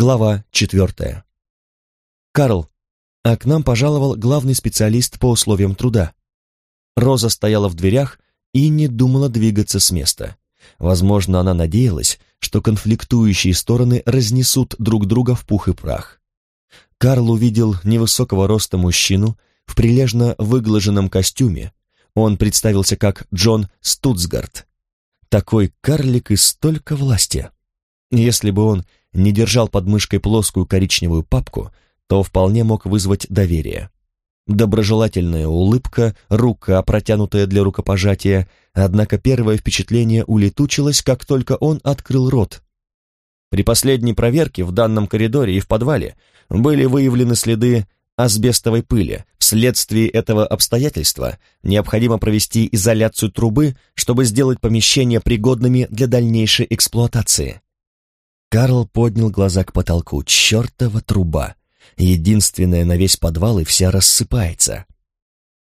Глава четвертая. «Карл, а к нам пожаловал главный специалист по условиям труда». Роза стояла в дверях и не думала двигаться с места. Возможно, она надеялась, что конфликтующие стороны разнесут друг друга в пух и прах. Карл увидел невысокого роста мужчину в прилежно выглаженном костюме. Он представился как Джон Стутсгарт. Такой карлик и столько власти. Если бы он не держал под мышкой плоскую коричневую папку, то вполне мог вызвать доверие. Доброжелательная улыбка, рука, протянутая для рукопожатия, однако первое впечатление улетучилось, как только он открыл рот. При последней проверке в данном коридоре и в подвале были выявлены следы асбестовой пыли. Вследствие этого обстоятельства необходимо провести изоляцию трубы, чтобы сделать помещения пригодными для дальнейшей эксплуатации. Карл поднял глаза к потолку. Чертова труба! Единственная на весь подвал и вся рассыпается.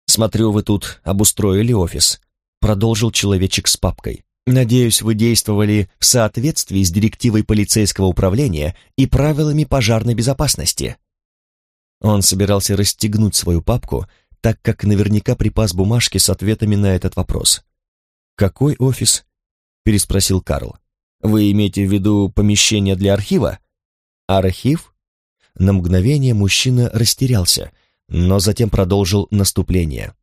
«Смотрю, вы тут обустроили офис», — продолжил человечек с папкой. «Надеюсь, вы действовали в соответствии с директивой полицейского управления и правилами пожарной безопасности». Он собирался расстегнуть свою папку, так как наверняка припас бумажки с ответами на этот вопрос. «Какой офис?» — переспросил Карл. Вы имеете в виду помещение для архива? Архив? На мгновение мужчина растерялся, но затем продолжил наступление.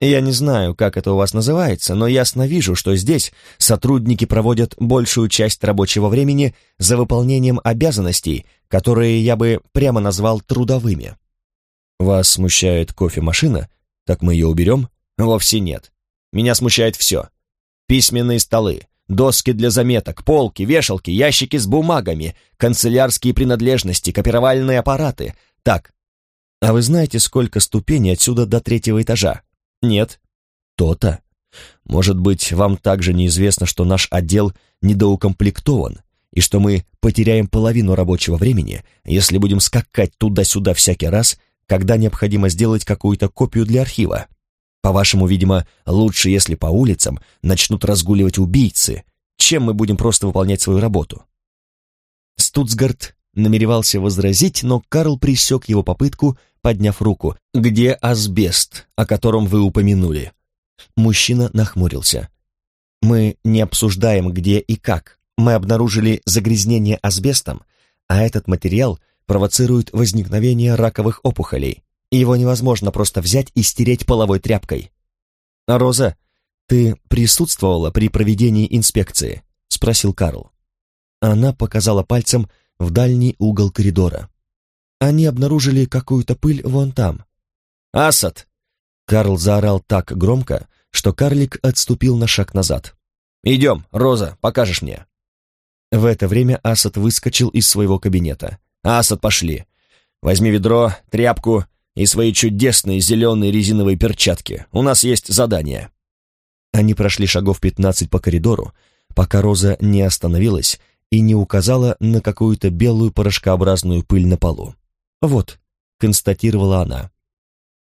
Я не знаю, как это у вас называется, но ясно вижу, что здесь сотрудники проводят большую часть рабочего времени за выполнением обязанностей, которые я бы прямо назвал трудовыми. Вас смущает кофемашина? Так мы ее уберем? Вовсе нет. Меня смущает все. Письменные столы, доски для заметок, полки, вешалки, ящики с бумагами, канцелярские принадлежности, копировальные аппараты. Так, а вы знаете, сколько ступеней отсюда до третьего этажа? Нет? То-то. Может быть, вам также неизвестно, что наш отдел недоукомплектован, и что мы потеряем половину рабочего времени, если будем скакать туда-сюда всякий раз, когда необходимо сделать какую-то копию для архива. По-вашему, видимо, лучше, если по улицам начнут разгуливать убийцы, чем мы будем просто выполнять свою работу. Стуцгарт намеревался возразить, но Карл пресек его попытку, подняв руку. «Где асбест, о котором вы упомянули?» Мужчина нахмурился. «Мы не обсуждаем, где и как. Мы обнаружили загрязнение асбестом, а этот материал провоцирует возникновение раковых опухолей. Его невозможно просто взять и стереть половой тряпкой. «Роза, ты присутствовала при проведении инспекции?» — спросил Карл. Она показала пальцем в дальний угол коридора. Они обнаружили какую-то пыль вон там. «Асад!» Карл заорал так громко, что карлик отступил на шаг назад. «Идем, Роза, покажешь мне». В это время Асад выскочил из своего кабинета. «Асад, пошли. Возьми ведро, тряпку и свои чудесные зеленые резиновые перчатки. У нас есть задание». Они прошли шагов пятнадцать по коридору, пока Роза не остановилась и не указала на какую-то белую порошкообразную пыль на полу. «Вот», — констатировала она.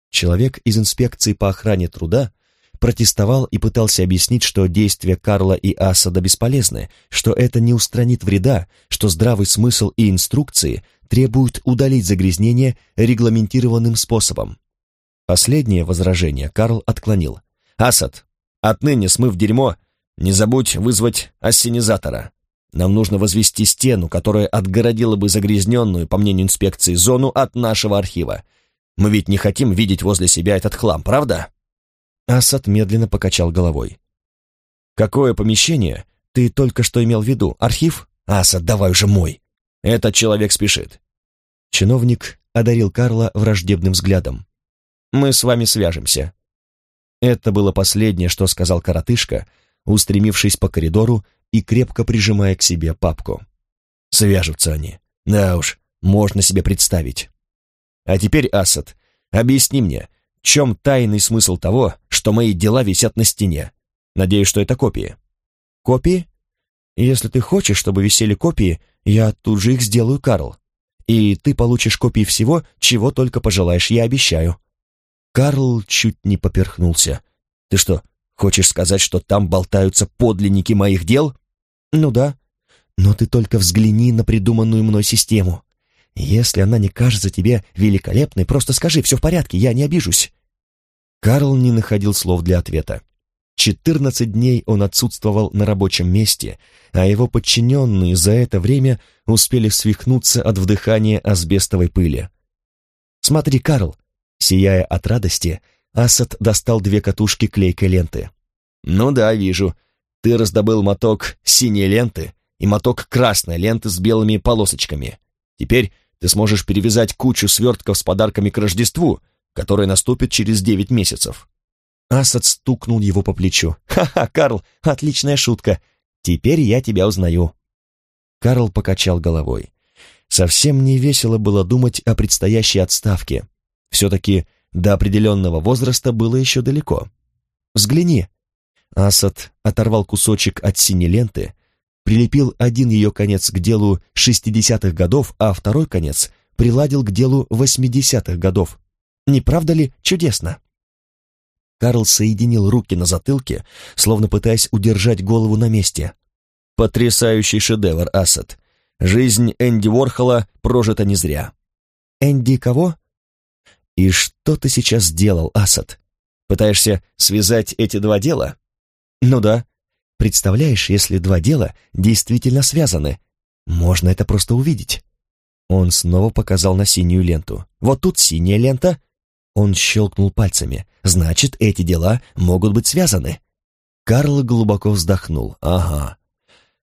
Человек из инспекции по охране труда протестовал и пытался объяснить, что действия Карла и Асада бесполезны, что это не устранит вреда, что здравый смысл и инструкции требуют удалить загрязнение регламентированным способом. Последнее возражение Карл отклонил. «Асад, отныне смыв дерьмо, не забудь вызвать ассенизатора. Нам нужно возвести стену, которая отгородила бы загрязненную, по мнению инспекции, зону от нашего архива. Мы ведь не хотим видеть возле себя этот хлам, правда?» Асад медленно покачал головой. «Какое помещение ты только что имел в виду? Архив? Асад, давай уже мой!» Этот человек спешит». Чиновник одарил Карла враждебным взглядом. «Мы с вами свяжемся». Это было последнее, что сказал коротышка, устремившись по коридору и крепко прижимая к себе папку. Свяжутся они. Да уж, можно себе представить. А теперь, Асад, объясни мне, чем тайный смысл того, что мои дела висят на стене? Надеюсь, что это копии. Копии? Если ты хочешь, чтобы висели копии, я тут же их сделаю, Карл. И ты получишь копии всего, чего только пожелаешь, я обещаю». Карл чуть не поперхнулся. «Ты что, хочешь сказать, что там болтаются подлинники моих дел?» «Ну да. Но ты только взгляни на придуманную мной систему. Если она не кажется тебе великолепной, просто скажи, все в порядке, я не обижусь». Карл не находил слов для ответа. Четырнадцать дней он отсутствовал на рабочем месте, а его подчиненные за это время успели свихнуться от вдыхания асбестовой пыли. «Смотри, Карл!» Сияя от радости, Асад достал две катушки клейкой ленты. «Ну да, вижу. Ты раздобыл моток синей ленты и моток красной ленты с белыми полосочками. Теперь ты сможешь перевязать кучу свертков с подарками к Рождеству, которое наступит через девять месяцев. Асад стукнул его по плечу. «Ха-ха, Карл, отличная шутка. Теперь я тебя узнаю». Карл покачал головой. Совсем не весело было думать о предстоящей отставке. Все-таки до определенного возраста было еще далеко. «Взгляни». Асад оторвал кусочек от синей ленты, прилепил один ее конец к делу шестидесятых годов, а второй конец приладил к делу восьмидесятых годов. Не правда ли чудесно? Карл соединил руки на затылке, словно пытаясь удержать голову на месте. Потрясающий шедевр, Асад. Жизнь Энди Уорхола прожита не зря. Энди кого? И что ты сейчас сделал, Асад? Пытаешься связать эти два дела? Ну да. Представляешь, если два дела действительно связаны, можно это просто увидеть. Он снова показал на синюю ленту. Вот тут синяя лента, он щелкнул пальцами. «Значит, эти дела могут быть связаны». Карл глубоко вздохнул. «Ага.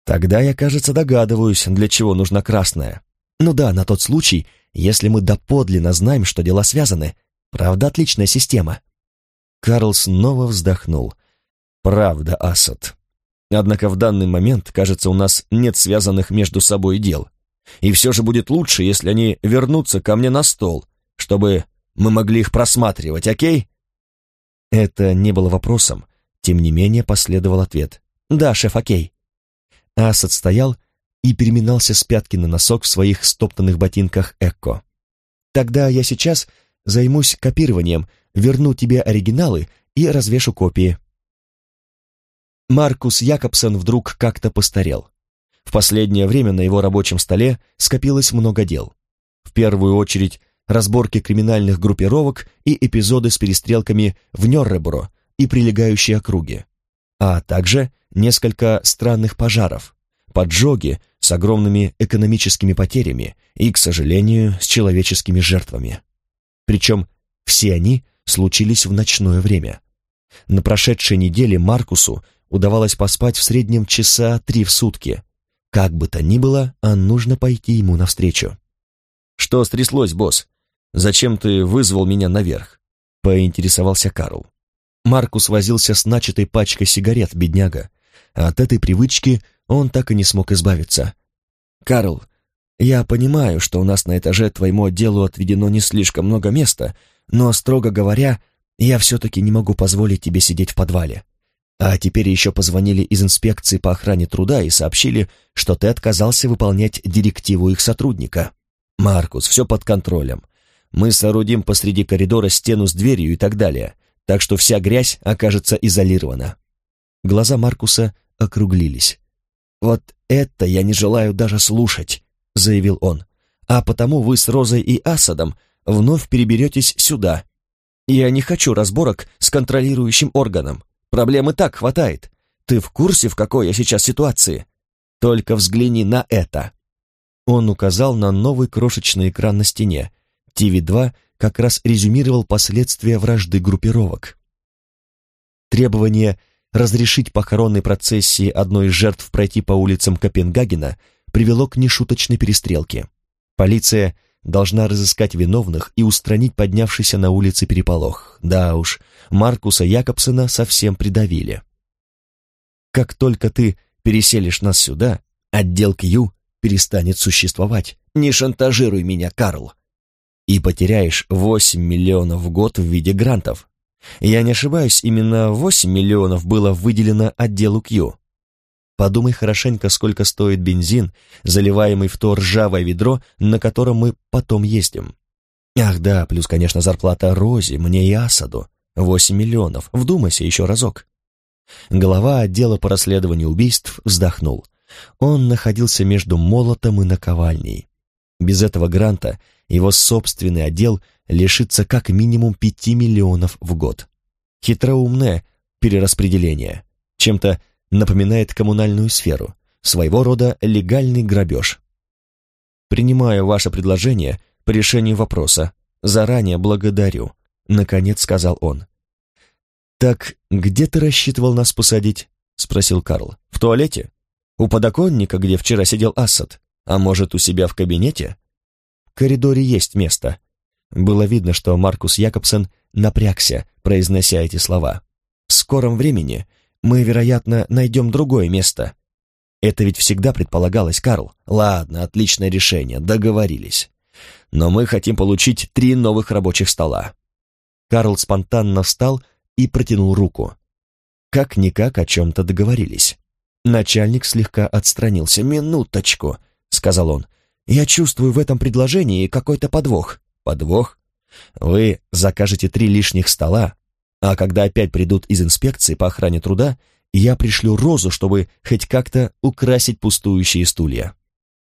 Тогда я, кажется, догадываюсь, для чего нужна красная. Ну да, на тот случай, если мы доподлинно знаем, что дела связаны. Правда, отличная система». Карл снова вздохнул. «Правда, Асад. Однако в данный момент, кажется, у нас нет связанных между собой дел. И все же будет лучше, если они вернутся ко мне на стол, чтобы мы могли их просматривать, окей?» Это не было вопросом, тем не менее последовал ответ. «Да, шеф, окей». Асад стоял и переминался с пятки на носок в своих стоптанных ботинках Экко. «Тогда я сейчас займусь копированием, верну тебе оригиналы и развешу копии». Маркус Якобсон вдруг как-то постарел. В последнее время на его рабочем столе скопилось много дел. В первую очередь разборки криминальных группировок и эпизоды с перестрелками в Нёрребро и прилегающей округе, а также несколько странных пожаров, поджоги с огромными экономическими потерями и, к сожалению, с человеческими жертвами. Причем все они случились в ночное время. На прошедшей неделе Маркусу удавалось поспать в среднем часа три в сутки. Как бы то ни было, а нужно пойти ему навстречу. «Что стряслось, босс?» «Зачем ты вызвал меня наверх?» — поинтересовался Карл. Маркус возился с начатой пачкой сигарет, бедняга. От этой привычки он так и не смог избавиться. «Карл, я понимаю, что у нас на этаже твоему отделу отведено не слишком много места, но, строго говоря, я все-таки не могу позволить тебе сидеть в подвале. А теперь еще позвонили из инспекции по охране труда и сообщили, что ты отказался выполнять директиву их сотрудника. Маркус, все под контролем. Мы соорудим посреди коридора стену с дверью и так далее, так что вся грязь окажется изолирована». Глаза Маркуса округлились. «Вот это я не желаю даже слушать», — заявил он. «А потому вы с Розой и Асадом вновь переберетесь сюда. Я не хочу разборок с контролирующим органом. Проблемы так хватает. Ты в курсе, в какой я сейчас ситуации? Только взгляни на это». Он указал на новый крошечный экран на стене, ТВ-2 как раз резюмировал последствия вражды группировок. Требование разрешить похоронной процессии одной из жертв пройти по улицам Копенгагена привело к нешуточной перестрелке. Полиция должна разыскать виновных и устранить поднявшийся на улице переполох. Да уж, Маркуса Якобсона совсем придавили. Как только ты переселишь нас сюда, отдел Кью перестанет существовать. Не шантажируй меня, Карл и потеряешь 8 миллионов в год в виде грантов. Я не ошибаюсь, именно 8 миллионов было выделено отделу Q. Подумай хорошенько, сколько стоит бензин, заливаемый в то ржавое ведро, на котором мы потом ездим. Ах да, плюс, конечно, зарплата Рози, мне и Асаду. 8 миллионов, вдумайся еще разок. Глава отдела по расследованию убийств вздохнул. Он находился между молотом и наковальней. Без этого гранта его собственный отдел лишится как минимум пяти миллионов в год. Хитроумное перераспределение, чем-то напоминает коммунальную сферу, своего рода легальный грабеж. «Принимаю ваше предложение по решению вопроса. Заранее благодарю», — наконец сказал он. «Так где ты рассчитывал нас посадить?» — спросил Карл. «В туалете? У подоконника, где вчера сидел Ассад? А может, у себя в кабинете?» «В коридоре есть место». Было видно, что Маркус Якобсен напрягся, произнося эти слова. «В скором времени мы, вероятно, найдем другое место». Это ведь всегда предполагалось, Карл. Ладно, отличное решение, договорились. Но мы хотим получить три новых рабочих стола. Карл спонтанно встал и протянул руку. Как-никак о чем-то договорились. Начальник слегка отстранился. «Минуточку», — сказал он. «Я чувствую в этом предложении какой-то подвох». «Подвох? Вы закажете три лишних стола, а когда опять придут из инспекции по охране труда, я пришлю Розу, чтобы хоть как-то украсить пустующие стулья».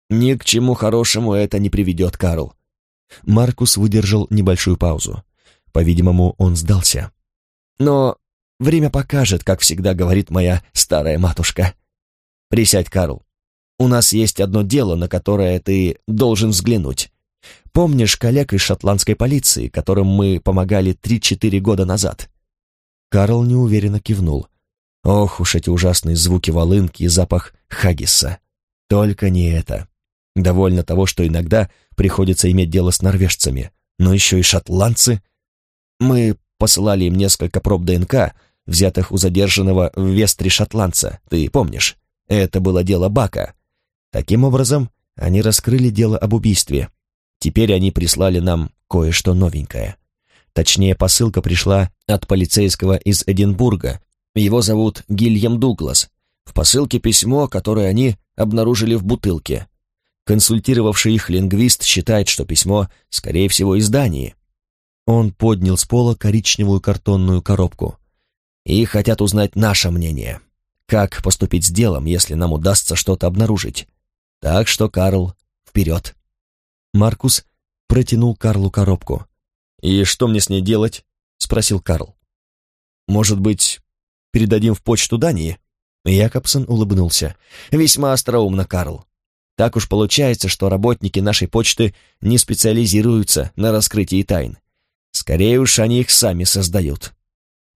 «Ни к чему хорошему это не приведет, Карл». Маркус выдержал небольшую паузу. По-видимому, он сдался. «Но время покажет, как всегда говорит моя старая матушка. Присядь, Карл. У нас есть одно дело, на которое ты должен взглянуть. Помнишь коллег из шотландской полиции, которым мы помогали три-четыре года назад?» Карл неуверенно кивнул. Ох уж эти ужасные звуки волынки и запах хагиса. Только не это. Довольно того, что иногда приходится иметь дело с норвежцами, но еще и шотландцы. Мы посылали им несколько проб ДНК, взятых у задержанного в Вестре шотландца, ты помнишь? Это было дело Бака. Таким образом, они раскрыли дело об убийстве. Теперь они прислали нам кое-что новенькое. Точнее, посылка пришла от полицейского из Эдинбурга. Его зовут Гильям Дуглас. В посылке письмо, которое они обнаружили в бутылке. Консультировавший их лингвист считает, что письмо, скорее всего, из Дании. Он поднял с пола коричневую картонную коробку. И хотят узнать наше мнение. Как поступить с делом, если нам удастся что-то обнаружить? Так что, Карл, вперед. Маркус протянул Карлу коробку. «И что мне с ней делать?» — спросил Карл. «Может быть, передадим в почту Дании?» Якобсон улыбнулся. «Весьма остроумно, Карл. Так уж получается, что работники нашей почты не специализируются на раскрытии тайн. Скорее уж они их сами создают.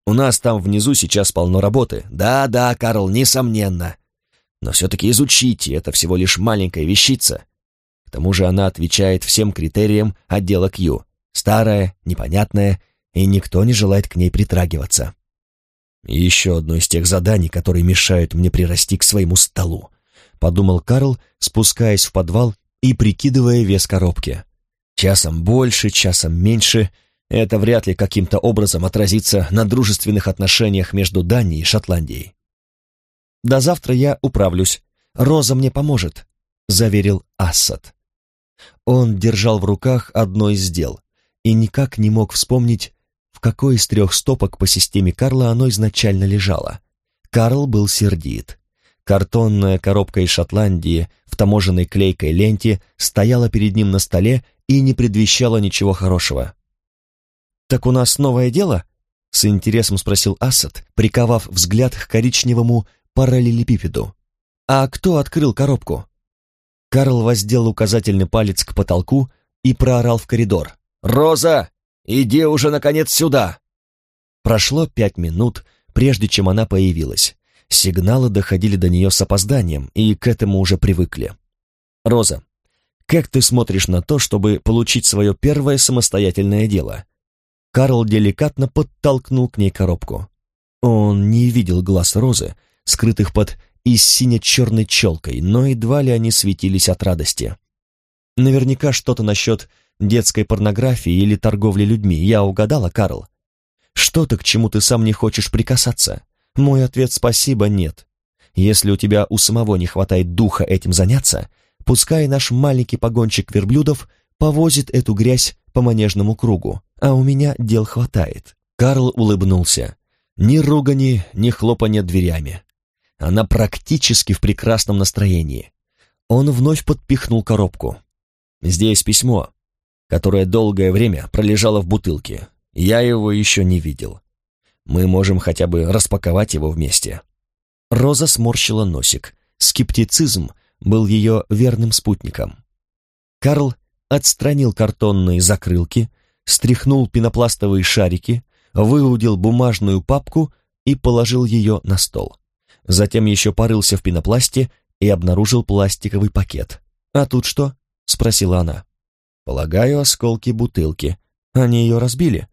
У нас там внизу сейчас полно работы. Да-да, Карл, несомненно. Но все-таки изучите, это всего лишь маленькая вещица. К тому же она отвечает всем критериям отдела Q старая, непонятная, и никто не желает к ней притрагиваться. еще одно из тех заданий, которые мешают мне прирасти к своему столу, подумал Карл, спускаясь в подвал и прикидывая вес коробки. Часом больше, часом меньше, это вряд ли каким-то образом отразится на дружественных отношениях между Данией и Шотландией. «До завтра я управлюсь. Роза мне поможет», — заверил Ассад. Он держал в руках одно из дел, и никак не мог вспомнить, в какой из трех стопок по системе Карла оно изначально лежало. Карл был сердит. Картонная коробка из Шотландии в таможенной клейкой ленте стояла перед ним на столе и не предвещала ничего хорошего. «Так у нас новое дело?» — с интересом спросил Асад, приковав взгляд к коричневому параллелепипеду. «А кто открыл коробку?» Карл воздел указательный палец к потолку и проорал в коридор. «Роза, иди уже, наконец, сюда!» Прошло пять минут, прежде чем она появилась. Сигналы доходили до нее с опозданием, и к этому уже привыкли. «Роза, как ты смотришь на то, чтобы получить свое первое самостоятельное дело?» Карл деликатно подтолкнул к ней коробку. Он не видел глаз Розы, скрытых под и сине-черной челкой, но едва ли они светились от радости. Наверняка что-то насчет детской порнографии или торговли людьми. Я угадала, Карл? Что-то, к чему ты сам не хочешь прикасаться? Мой ответ «спасибо» нет. Если у тебя у самого не хватает духа этим заняться, пускай наш маленький погонщик верблюдов повозит эту грязь по манежному кругу, а у меня дел хватает. Карл улыбнулся. Ни ругани, ни хлопанья дверями. Она практически в прекрасном настроении. Он вновь подпихнул коробку. «Здесь письмо, которое долгое время пролежало в бутылке. Я его еще не видел. Мы можем хотя бы распаковать его вместе». Роза сморщила носик. Скептицизм был ее верным спутником. Карл отстранил картонные закрылки, стряхнул пенопластовые шарики, выудил бумажную папку и положил ее на стол. Затем еще порылся в пенопласте и обнаружил пластиковый пакет. «А тут что?» — спросила она. «Полагаю, осколки бутылки. Они ее разбили?»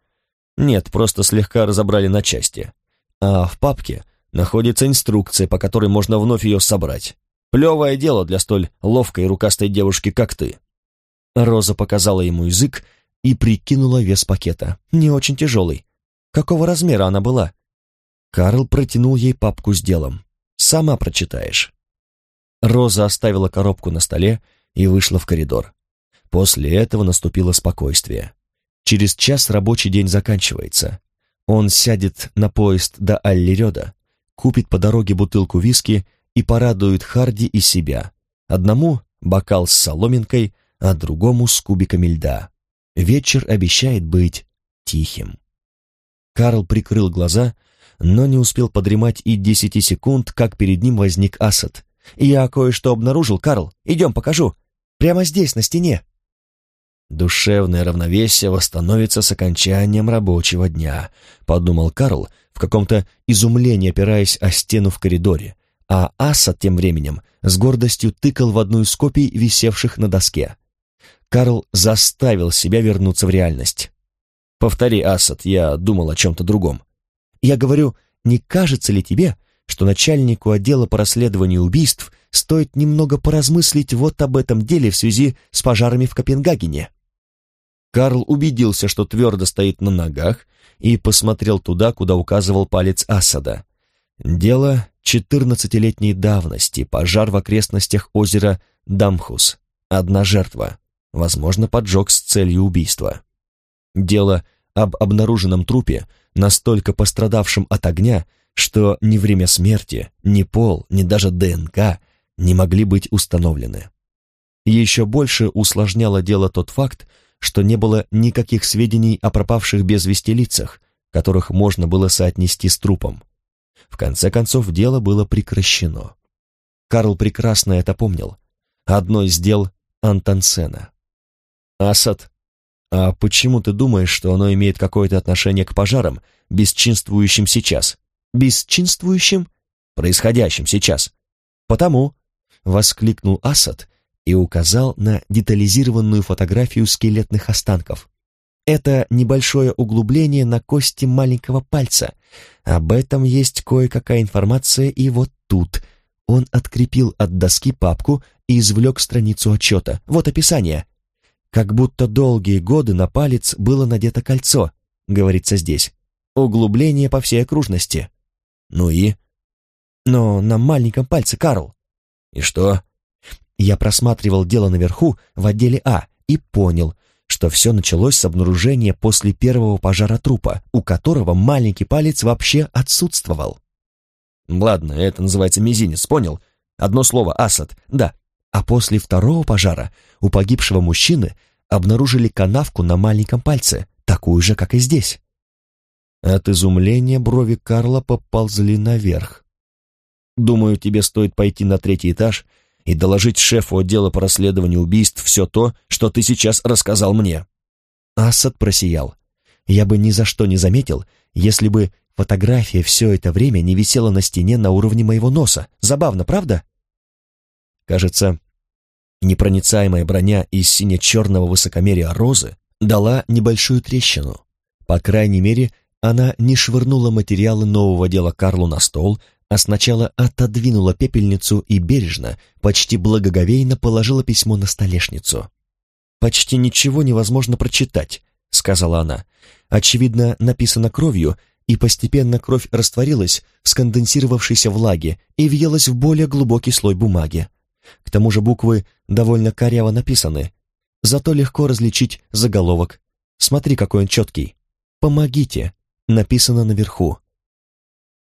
«Нет, просто слегка разобрали на части. А в папке находится инструкция, по которой можно вновь ее собрать. Плевое дело для столь ловкой и рукастой девушки, как ты». Роза показала ему язык и прикинула вес пакета. Не очень тяжелый. Какого размера она была? Карл протянул ей папку с делом. «Сама прочитаешь». Роза оставила коробку на столе и вышла в коридор. После этого наступило спокойствие. Через час рабочий день заканчивается. Он сядет на поезд до Аллерёда, купит по дороге бутылку виски и порадует Харди и себя. Одному бокал с соломинкой, а другому с кубиками льда. Вечер обещает быть тихим. Карл прикрыл глаза, но не успел подремать и десяти секунд, как перед ним возник Асад. «Я кое-что обнаружил, Карл. Идем, покажу. Прямо здесь, на стене». «Душевное равновесие восстановится с окончанием рабочего дня», — подумал Карл, в каком-то изумлении опираясь о стену в коридоре, а Асад тем временем с гордостью тыкал в одну из копий, висевших на доске. Карл заставил себя вернуться в реальность. «Повтори, Асад, я думал о чем-то другом». «Я говорю, не кажется ли тебе, что начальнику отдела по расследованию убийств стоит немного поразмыслить вот об этом деле в связи с пожарами в Копенгагене?» Карл убедился, что твердо стоит на ногах, и посмотрел туда, куда указывал палец Асада. Дело четырнадцатилетней давности, пожар в окрестностях озера Дамхус. Одна жертва возможно, поджог с целью убийства. Дело об обнаруженном трупе, настолько пострадавшем от огня, что ни время смерти, ни пол, ни даже ДНК не могли быть установлены. Еще больше усложняло дело тот факт, что не было никаких сведений о пропавших без вести лицах, которых можно было соотнести с трупом. В конце концов, дело было прекращено. Карл прекрасно это помнил. Одно из дел Антансена. «Асад, а почему ты думаешь, что оно имеет какое-то отношение к пожарам, бесчинствующим сейчас?» «Бесчинствующим?» «Происходящим сейчас». «Потому», — воскликнул Асад и указал на детализированную фотографию скелетных останков. «Это небольшое углубление на кости маленького пальца. Об этом есть кое-какая информация и вот тут». Он открепил от доски папку и извлек страницу отчета. Вот описание. Как будто долгие годы на палец было надето кольцо, говорится здесь. Углубление по всей окружности. Ну и? Но на маленьком пальце, Карл. И что? Я просматривал дело наверху в отделе А и понял, что все началось с обнаружения после первого пожара трупа, у которого маленький палец вообще отсутствовал. Ладно, это называется мизинец, понял? Одно слово, Асад, да, а после второго пожара у погибшего мужчины обнаружили канавку на маленьком пальце, такую же, как и здесь. От изумления брови Карла поползли наверх. «Думаю, тебе стоит пойти на третий этаж и доложить шефу отдела по расследованию убийств все то, что ты сейчас рассказал мне». Асад просиял. «Я бы ни за что не заметил, если бы фотография все это время не висела на стене на уровне моего носа. Забавно, правда?» Кажется, непроницаемая броня из сине-черного высокомерия розы дала небольшую трещину. По крайней мере, она не швырнула материалы нового дела Карлу на стол, а сначала отодвинула пепельницу и бережно, почти благоговейно положила письмо на столешницу. «Почти ничего невозможно прочитать», — сказала она. «Очевидно, написано кровью, и постепенно кровь растворилась в сконденсировавшейся влаге и въелась в более глубокий слой бумаги. К тому же буквы довольно коряво написаны, зато легко различить заголовок. Смотри, какой он четкий. «Помогите», написано наверху.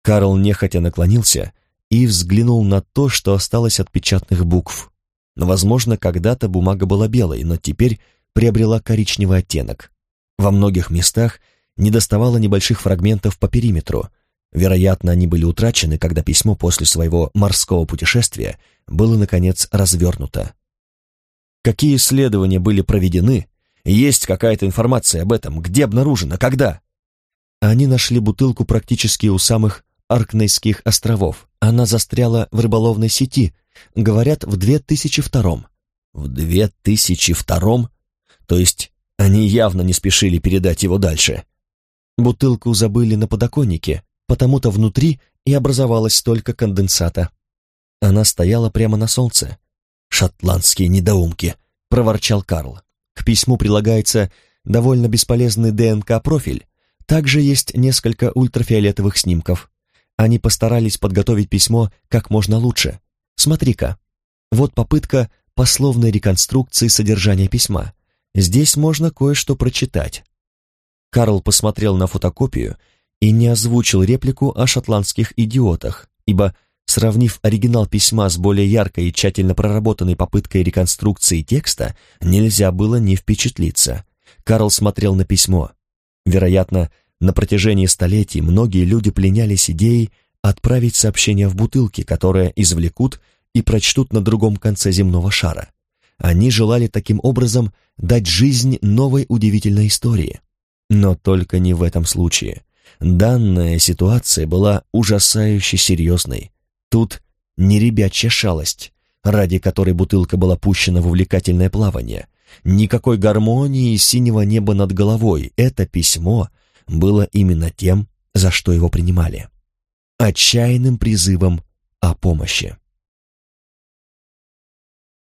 Карл нехотя наклонился и взглянул на то, что осталось от печатных букв. Возможно, когда-то бумага была белой, но теперь приобрела коричневый оттенок. Во многих местах недоставало небольших фрагментов по периметру. Вероятно, они были утрачены, когда письмо после своего морского путешествия было, наконец, развернуто. Какие исследования были проведены? Есть какая-то информация об этом? Где обнаружено? Когда? Они нашли бутылку практически у самых Аркнейских островов. Она застряла в рыболовной сети, говорят, в 2002-м. В 2002-м? То есть они явно не спешили передать его дальше. Бутылку забыли на подоконнике, потому-то внутри и образовалось столько конденсата. Она стояла прямо на солнце. «Шотландские недоумки», — проворчал Карл. К письму прилагается довольно бесполезный ДНК-профиль. Также есть несколько ультрафиолетовых снимков. Они постарались подготовить письмо как можно лучше. Смотри-ка, вот попытка пословной реконструкции содержания письма. Здесь можно кое-что прочитать. Карл посмотрел на фотокопию и не озвучил реплику о шотландских идиотах, ибо, сравнив оригинал письма с более яркой и тщательно проработанной попыткой реконструкции текста, нельзя было не впечатлиться. Карл смотрел на письмо. Вероятно, на протяжении столетий многие люди пленялись идеей отправить сообщение в бутылке, которое извлекут и прочтут на другом конце земного шара. Они желали таким образом дать жизнь новой удивительной истории. Но только не в этом случае. Данная ситуация была ужасающе серьезной. Тут не ребячья шалость, ради которой бутылка была пущена в увлекательное плавание. Никакой гармонии синего неба над головой. Это письмо было именно тем, за что его принимали. Отчаянным призывом о помощи.